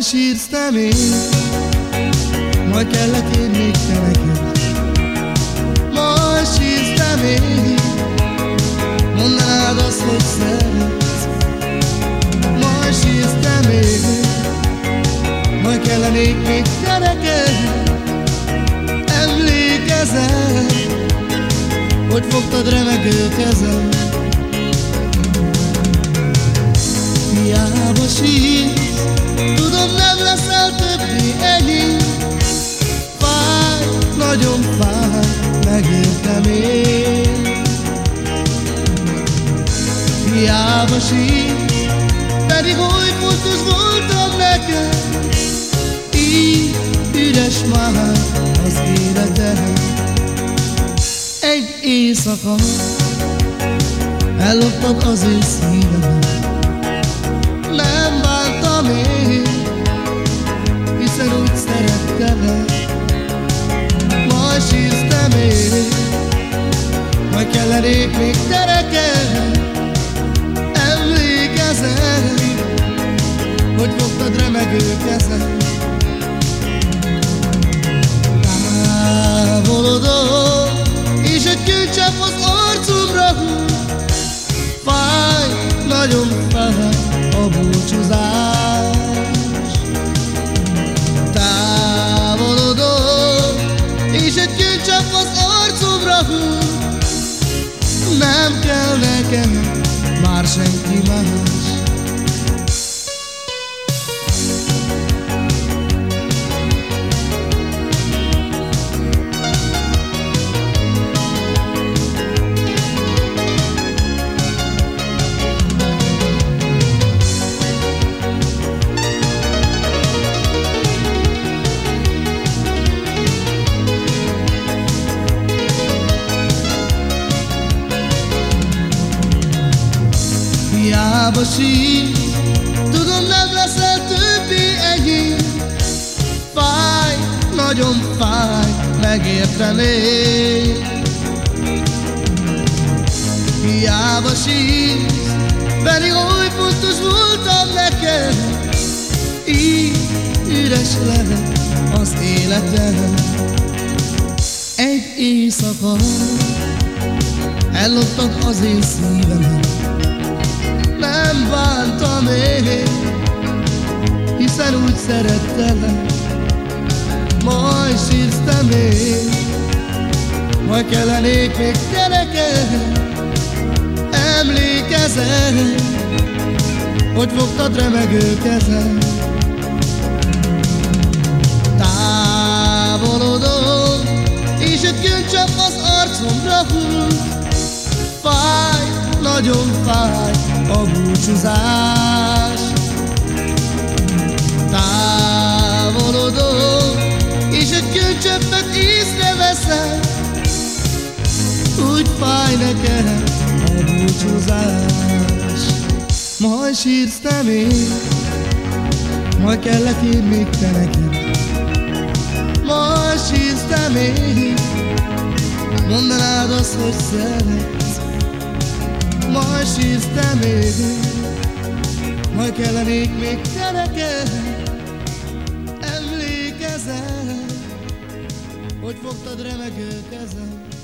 Sírsz te még, majd kellett én még te neked. Majd sírsz te még, mondanád azt, hogy szeretsz. Majd sírsz te még, majd kellenék még te neked. Emlékezel, hogy fogtad remegő kezem. Hiába sírsz, megértem én. Hiába sír, pedig oly fontos voltam neked? Így üres már az életem Egy éjszaka elloptad az én szívemet Még tereked Emlékezel Hogy fogtad remegő kezem kell nekem már senki Hiába sír, tudom nem leszel többé enyém Fáj, nagyon fáj, megértem én Hiába sír, pedig oly fontos voltam neked. Így üres lehet az életem. Egy éjszaka elloptad az én szívemet nem bántam én Hiszen úgy szerettelek Majd sírsz te még Majd kellenék még te neked Emlékezel Hogy fogtad remegő kezem. Távolodom És egy könycsepp az arcomra hull Fáj, nagyon fáj a búcsúzás. Távolodom, és egy könycseppet észreveszem. Úgy fáj nekem a búcsúzás. Majd sírsz te még, majd kellett én még te nekem. Majd sírsz te még, mondanád azt, hogy szeretsz majd sírsz te még Majd kellenék még te neked Emlékezel Hogy fogtad remegő kezem